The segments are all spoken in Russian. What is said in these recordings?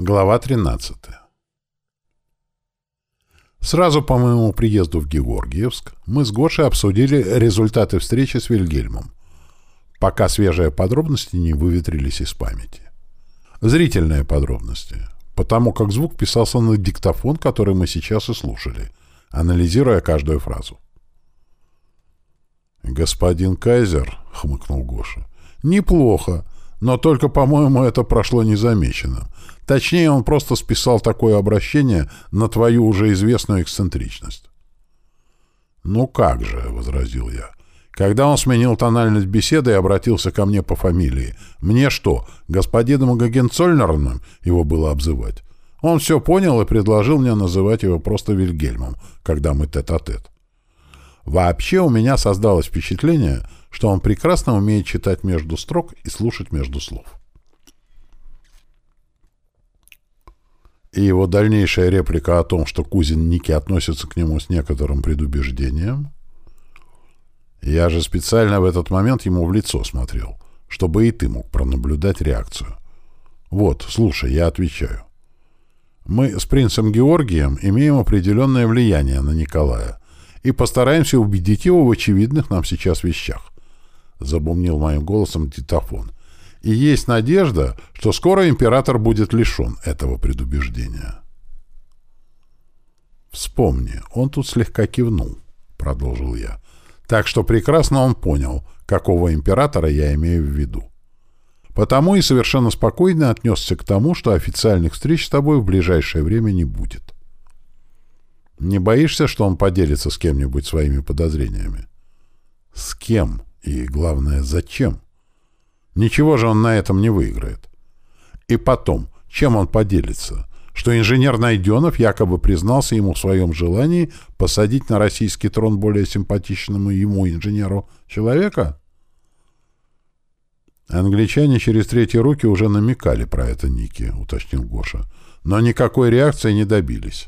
Глава 13. Сразу по моему приезду в Георгиевск мы с Гошей обсудили результаты встречи с Вильгельмом, пока свежие подробности не выветрились из памяти. Зрительные подробности, потому как звук писался на диктофон, который мы сейчас и слушали, анализируя каждую фразу. «Господин Кайзер», — хмыкнул Гоша, — «неплохо, но только, по-моему, это прошло незамеченным. Точнее, он просто списал такое обращение на твою уже известную эксцентричность. «Ну как же», — возразил я. Когда он сменил тональность беседы и обратился ко мне по фамилии, мне что, господином Гагенцольнерным его было обзывать? Он все понял и предложил мне называть его просто Вильгельмом, когда мы тет-а-тет. -тет. Вообще у меня создалось впечатление, что он прекрасно умеет читать между строк и слушать между слов. И его дальнейшая реплика о том, что кузин Ники относится к нему с некоторым предубеждением. Я же специально в этот момент ему в лицо смотрел, чтобы и ты мог пронаблюдать реакцию. Вот, слушай, я отвечаю. Мы с принцем Георгием имеем определенное влияние на Николая и постараемся убедить его в очевидных нам сейчас вещах. Забумнил моим голосом диктофон и есть надежда, что скоро император будет лишен этого предубеждения. «Вспомни, он тут слегка кивнул», — продолжил я. «Так что прекрасно он понял, какого императора я имею в виду. Потому и совершенно спокойно отнесся к тому, что официальных встреч с тобой в ближайшее время не будет. Не боишься, что он поделится с кем-нибудь своими подозрениями? С кем? И, главное, зачем?» Ничего же он на этом не выиграет. И потом, чем он поделится? Что инженер Найденов якобы признался ему в своем желании посадить на российский трон более симпатичному ему инженеру человека? Англичане через третьи руки уже намекали про это Ники, уточнил Гоша. Но никакой реакции не добились.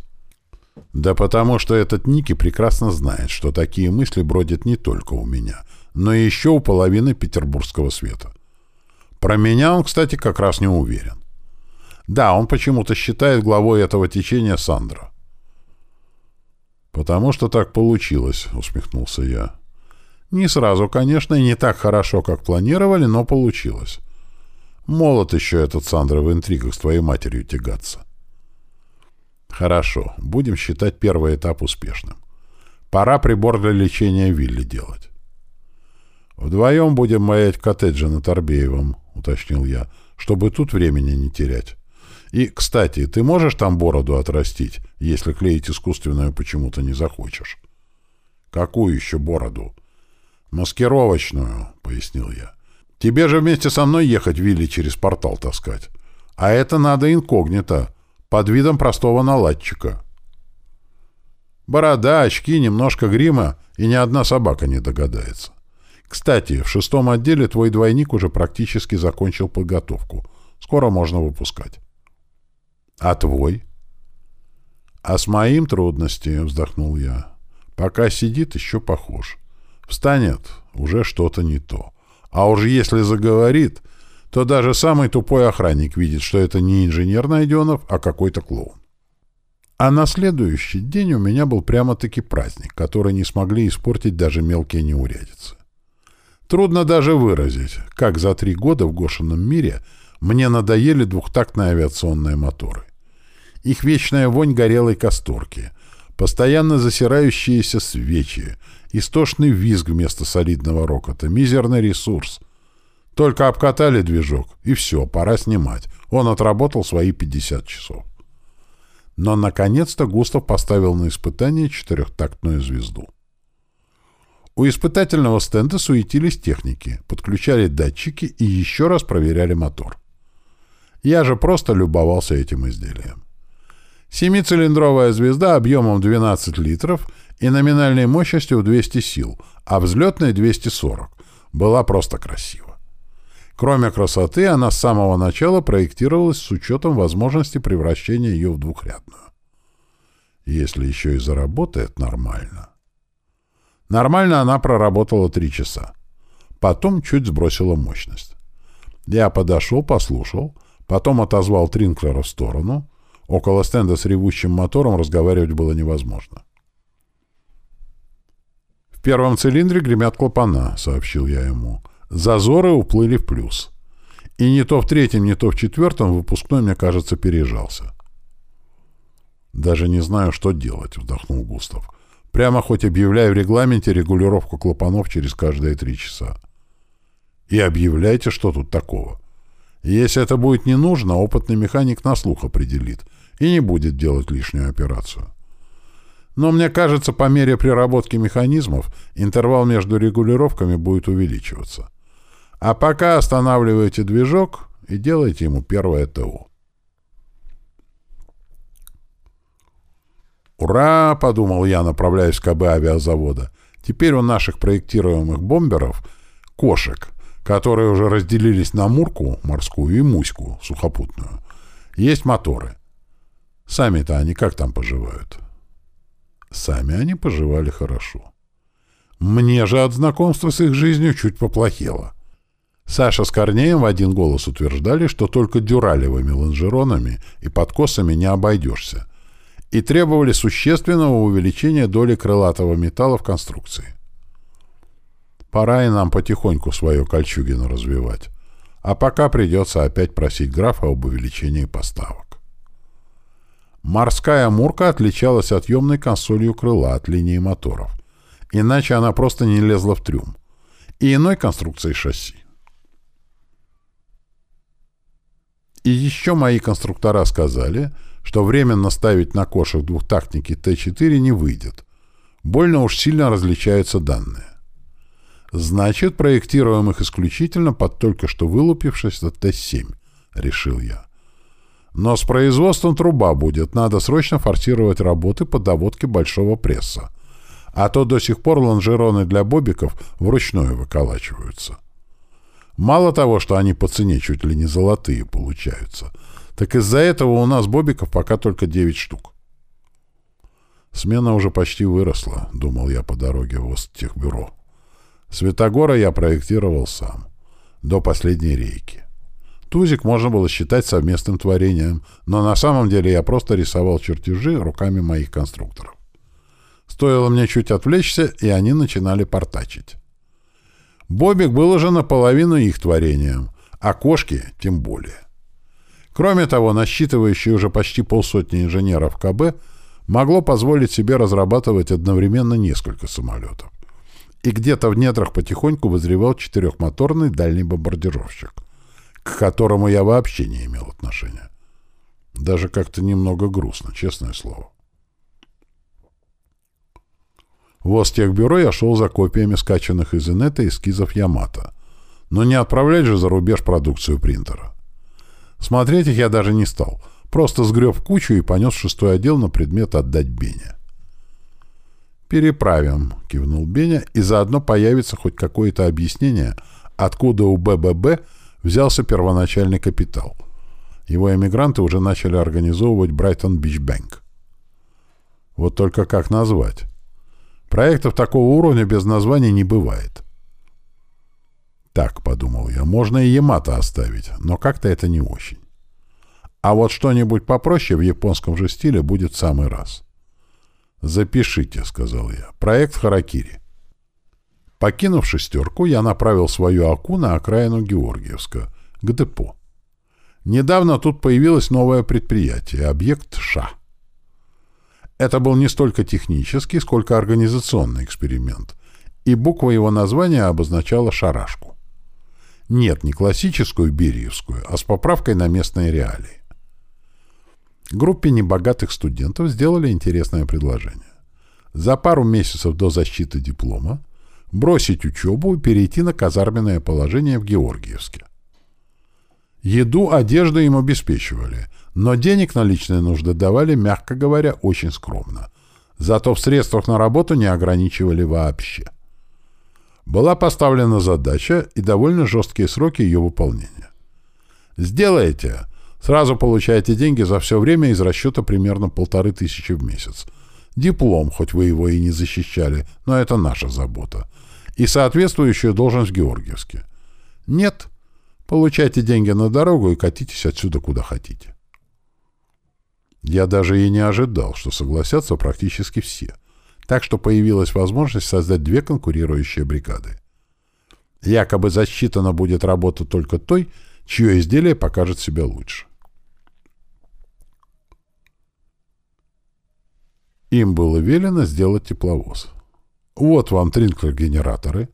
Да потому что этот Ники прекрасно знает, что такие мысли бродят не только у меня, но еще у половины петербургского света. Про меня он, кстати, как раз не уверен. Да, он почему-то считает главой этого течения Сандра. «Потому что так получилось», — усмехнулся я. «Не сразу, конечно, и не так хорошо, как планировали, но получилось. Молод еще этот Сандра в интригах с твоей матерью тягаться». «Хорошо, будем считать первый этап успешным. Пора прибор для лечения Вилли делать». «Вдвоем будем маять в коттедже на Торбеевом», — уточнил я, — «чтобы тут времени не терять. И, кстати, ты можешь там бороду отрастить, если клеить искусственную почему-то не захочешь?» «Какую еще бороду?» «Маскировочную», — пояснил я. «Тебе же вместе со мной ехать Вилли через портал таскать. А это надо инкогнито, под видом простого наладчика». Борода, очки, немножко грима, и ни одна собака не догадается. Кстати, в шестом отделе твой двойник уже практически закончил подготовку. Скоро можно выпускать. А твой? А с моим трудности, вздохнул я. Пока сидит, еще похож. Встанет, уже что-то не то. А уж если заговорит, то даже самый тупой охранник видит, что это не инженер Найденов, а какой-то клоун. А на следующий день у меня был прямо-таки праздник, который не смогли испортить даже мелкие неурядицы. Трудно даже выразить, как за три года в Гошином мире мне надоели двухтактные авиационные моторы. Их вечная вонь горелой касторки, постоянно засирающиеся свечи, истошный визг вместо солидного рокота, мизерный ресурс. Только обкатали движок, и все, пора снимать. Он отработал свои 50 часов. Но, наконец-то, Густав поставил на испытание четырехтактную звезду. У испытательного стенда суетились техники, подключали датчики и еще раз проверяли мотор. Я же просто любовался этим изделием. Семицилиндровая звезда объемом 12 литров и номинальной мощностью в 200 сил, а взлетной 240. Была просто красива. Кроме красоты, она с самого начала проектировалась с учетом возможности превращения ее в двухрядную. Если еще и заработает нормально. Нормально она проработала три часа. Потом чуть сбросила мощность. Я подошел, послушал, Потом отозвал Тринклера в сторону. Около стенда с ревущим мотором разговаривать было невозможно. «В первом цилиндре гремят клапана», — сообщил я ему. «Зазоры уплыли в плюс. И не то в третьем, не то в четвертом выпускной, мне кажется, пережался». «Даже не знаю, что делать», — вздохнул Густав. «Прямо хоть объявляю в регламенте регулировку клапанов через каждые три часа». «И объявляйте, что тут такого. Если это будет не нужно, опытный механик на слух определит и не будет делать лишнюю операцию. Но мне кажется, по мере приработки механизмов интервал между регулировками будет увеличиваться. А пока останавливайте движок и делайте ему первое ТО. «Ура!» — подумал я, направляясь к КБ авиазавода. «Теперь у наших проектируемых бомберов — кошек, которые уже разделились на Мурку, морскую, и Муську, сухопутную. Есть моторы. Сами-то они как там поживают?» Сами они поживали хорошо. Мне же от знакомства с их жизнью чуть поплохело. Саша с Корнеем в один голос утверждали, что только дюралевыми лонжеронами и подкосами не обойдешься, и требовали существенного увеличения доли крылатого металла в конструкции. Пора и нам потихоньку свое Кольчугино развивать, а пока придется опять просить графа об увеличении поставок. Морская «Мурка» отличалась отъемной консолью крыла от линии моторов. Иначе она просто не лезла в трюм. И иной конструкции шасси. И еще мои конструктора сказали, что временно ставить на кошек двухтактники Т-4 не выйдет. Больно уж сильно различаются данные. Значит, проектируем их исключительно под только что вылупившийся Т-7, решил я. Но с производством труба будет. Надо срочно форсировать работы по доводке большого пресса. А то до сих пор лонжероны для бобиков вручную выколачиваются. Мало того, что они по цене чуть ли не золотые получаются, так из-за этого у нас бобиков пока только 9 штук. Смена уже почти выросла, думал я по дороге в Осттехбюро. Светогора я проектировал сам, до последней рейки. Тузик можно было считать совместным творением, но на самом деле я просто рисовал чертежи руками моих конструкторов. Стоило мне чуть отвлечься, и они начинали портачить. Бобик был уже наполовину их творением, а кошки тем более. Кроме того, насчитывающий уже почти полсотни инженеров КБ могло позволить себе разрабатывать одновременно несколько самолетов. И где-то в недрах потихоньку вызревал четырехмоторный дальний бомбардировщик — к которому я вообще не имел отношения. Даже как-то немного грустно, честное слово. В Остехбюро я шел за копиями скачанных из инета эскизов Ямато. Но не отправлять же за рубеж продукцию принтера. Смотреть их я даже не стал. Просто сгреб кучу и понес шестой отдел на предмет отдать Бене. «Переправим», — кивнул Беня, — «и заодно появится хоть какое-то объяснение, откуда у БББ взялся первоначальный капитал. Его эмигранты уже начали организовывать Брайтон Бич Бэнк. Вот только как назвать? Проектов такого уровня без названия не бывает. Так, подумал я, можно и Ямато оставить, но как-то это не очень. А вот что-нибудь попроще в японском же стиле будет в самый раз. «Запишите», — сказал я. «Проект Харакири». Покинув шестерку, я направил свою АКУ на окраину Георгиевска, к депо. Недавно тут появилось новое предприятие, объект ША. Это был не столько технический, сколько организационный эксперимент, и буква его названия обозначала шарашку. Нет, не классическую бериевскую, а с поправкой на местные реалии. Группе небогатых студентов сделали интересное предложение. За пару месяцев до защиты диплома бросить учебу и перейти на казарменное положение в Георгиевске. Еду, одежду им обеспечивали, но денег на личные нужды давали, мягко говоря, очень скромно. Зато в средствах на работу не ограничивали вообще. Была поставлена задача и довольно жесткие сроки ее выполнения. «Сделаете!» Сразу получаете деньги за все время из расчета примерно полторы тысячи в месяц. Диплом, хоть вы его и не защищали, но это наша забота и соответствующую должность в Георгиевске. Нет, Получайте деньги на дорогу и катитесь отсюда куда хотите. Я даже и не ожидал, что согласятся практически все. Так что появилась возможность создать две конкурирующие бригады. Якобы засчитана будет работа только той, чье изделие покажет себя лучше. Им было велено сделать тепловоз. Вот вам тринклер-генераторы,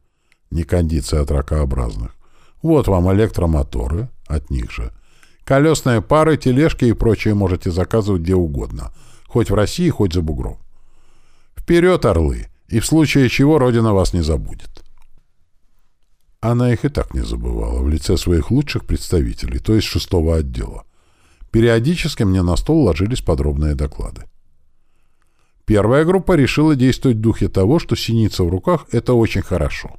не кондиция от ракообразных. Вот вам электромоторы, от них же. Колесные пары, тележки и прочее можете заказывать где угодно. Хоть в России, хоть за бугром. Вперед, орлы! И в случае чего Родина вас не забудет. Она их и так не забывала в лице своих лучших представителей, то есть шестого отдела. Периодически мне на стол ложились подробные доклады. Первая группа решила действовать в духе того, что синица в руках — это очень хорошо.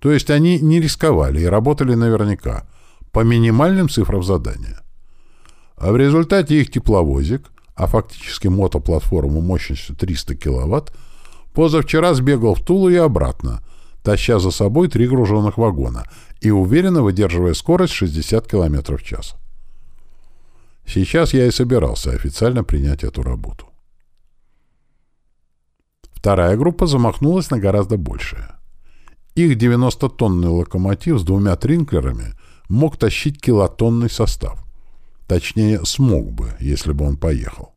То есть они не рисковали и работали наверняка, по минимальным цифрам задания. А в результате их тепловозик, а фактически мотоплатформа мощностью 300 киловатт, позавчера сбегал в Тулу и обратно, таща за собой три груженных вагона и уверенно выдерживая скорость 60 км в час. Сейчас я и собирался официально принять эту работу. Вторая группа замахнулась на гораздо большее. Их 90-тонный локомотив с двумя тринклерами мог тащить килотонный состав. Точнее, смог бы, если бы он поехал.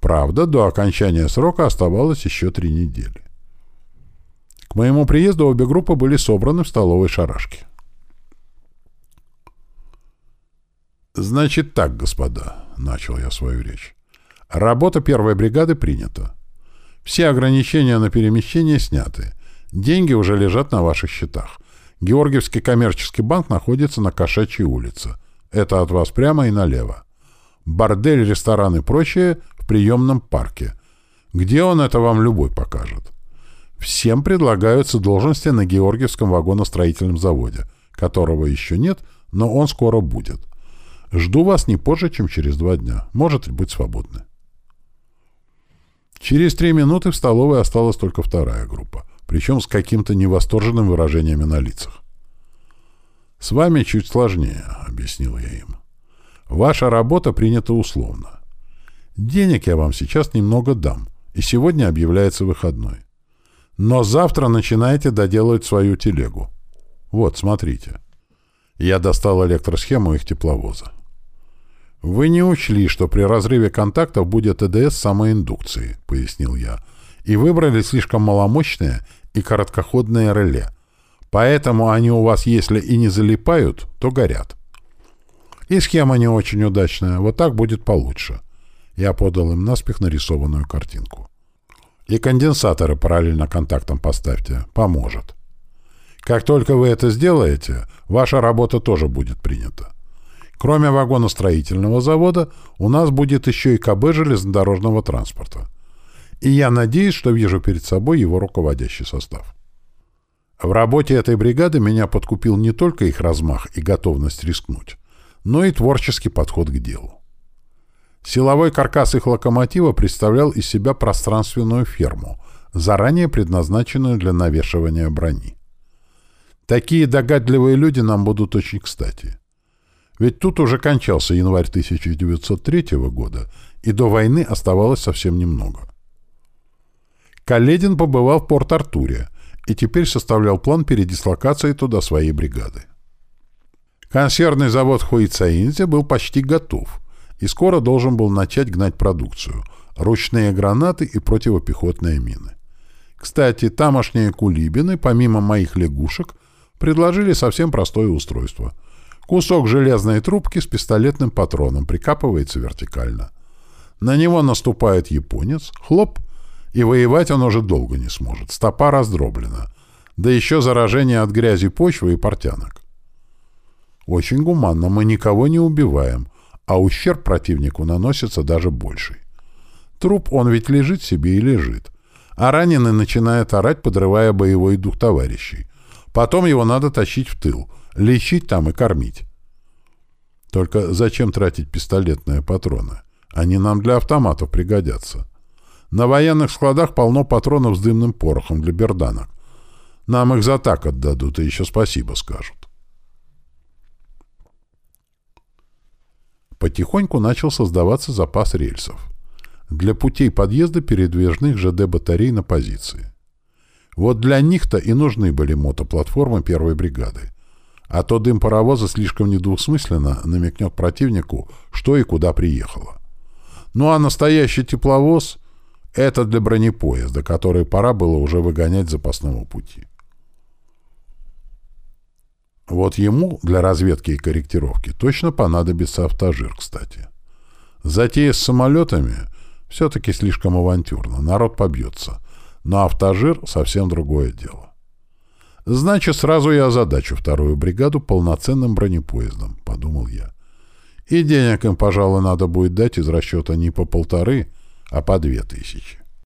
Правда, до окончания срока оставалось еще три недели. К моему приезду обе группы были собраны в столовой шарашке. «Значит так, господа», — начал я свою речь. «Работа первой бригады принята. Все ограничения на перемещение сняты. Деньги уже лежат на ваших счетах. Георгиевский коммерческий банк находится на Кошачьей улице. Это от вас прямо и налево. Бордель, ресторан и прочее в приемном парке. Где он, это вам любой покажет. Всем предлагаются должности на Георгиевском вагоностроительном заводе, которого еще нет, но он скоро будет. Жду вас не позже, чем через два дня. Можете быть свободны. Через три минуты в столовой осталась только вторая группа, причем с каким-то невосторженным выражениями на лицах. «С вами чуть сложнее», — объяснил я им. «Ваша работа принята условно. Денег я вам сейчас немного дам, и сегодня объявляется выходной. Но завтра начинаете доделывать свою телегу. Вот, смотрите. Я достал электросхему их тепловоза. Вы не учли, что при разрыве контактов будет ЭДС самоиндукции, пояснил я, и выбрали слишком маломощные и короткоходные реле. Поэтому они у вас, если и не залипают, то горят. И схема не очень удачная, вот так будет получше. Я подал им наспех нарисованную картинку. И конденсаторы параллельно контактам поставьте. Поможет. Как только вы это сделаете, ваша работа тоже будет принята. Кроме вагоностроительного завода, у нас будет еще и КБ железнодорожного транспорта. И я надеюсь, что вижу перед собой его руководящий состав. В работе этой бригады меня подкупил не только их размах и готовность рискнуть, но и творческий подход к делу. Силовой каркас их локомотива представлял из себя пространственную ферму, заранее предназначенную для навешивания брони. Такие догадливые люди нам будут очень кстати. Ведь тут уже кончался январь 1903 года, и до войны оставалось совсем немного. Каледин побывал в Порт-Артуре и теперь составлял план передислокации туда своей бригады. Консервный завод Хуицаинзе был почти готов, и скоро должен был начать гнать продукцию — ручные гранаты и противопехотные мины. Кстати, тамошние кулибины, помимо моих лягушек, предложили совсем простое устройство. Кусок железной трубки с пистолетным патроном прикапывается вертикально. На него наступает японец, хлоп, и воевать он уже долго не сможет. Стопа раздроблена. Да еще заражение от грязи почвы и портянок. Очень гуманно, мы никого не убиваем, а ущерб противнику наносится даже больший. Труп он ведь лежит себе и лежит, а раненый начинает орать, подрывая боевой дух товарищей. Потом его надо тащить в тыл, лечить там и кормить. Только зачем тратить пистолетные патроны? Они нам для автоматов пригодятся. На военных складах полно патронов с дымным порохом для берданок. Нам их за так отдадут и еще спасибо скажут. Потихоньку начал создаваться запас рельсов. Для путей подъезда передвижных ЖД-батарей на позиции. Вот для них-то и нужны были мотоплатформы первой бригады. А то дым паровоза слишком недвусмысленно намекнет противнику, что и куда приехало. Ну а настоящий тепловоз — это для бронепоезда, который пора было уже выгонять с запасного пути. Вот ему для разведки и корректировки точно понадобится автожир, кстати. Затея с самолетами все-таки слишком авантюрно, народ побьется. Но автожир — совсем другое дело. Значит, сразу я озадачу вторую бригаду полноценным бронепоездом, — подумал я. И денег им, пожалуй, надо будет дать из расчета не по полторы, а по две тысячи.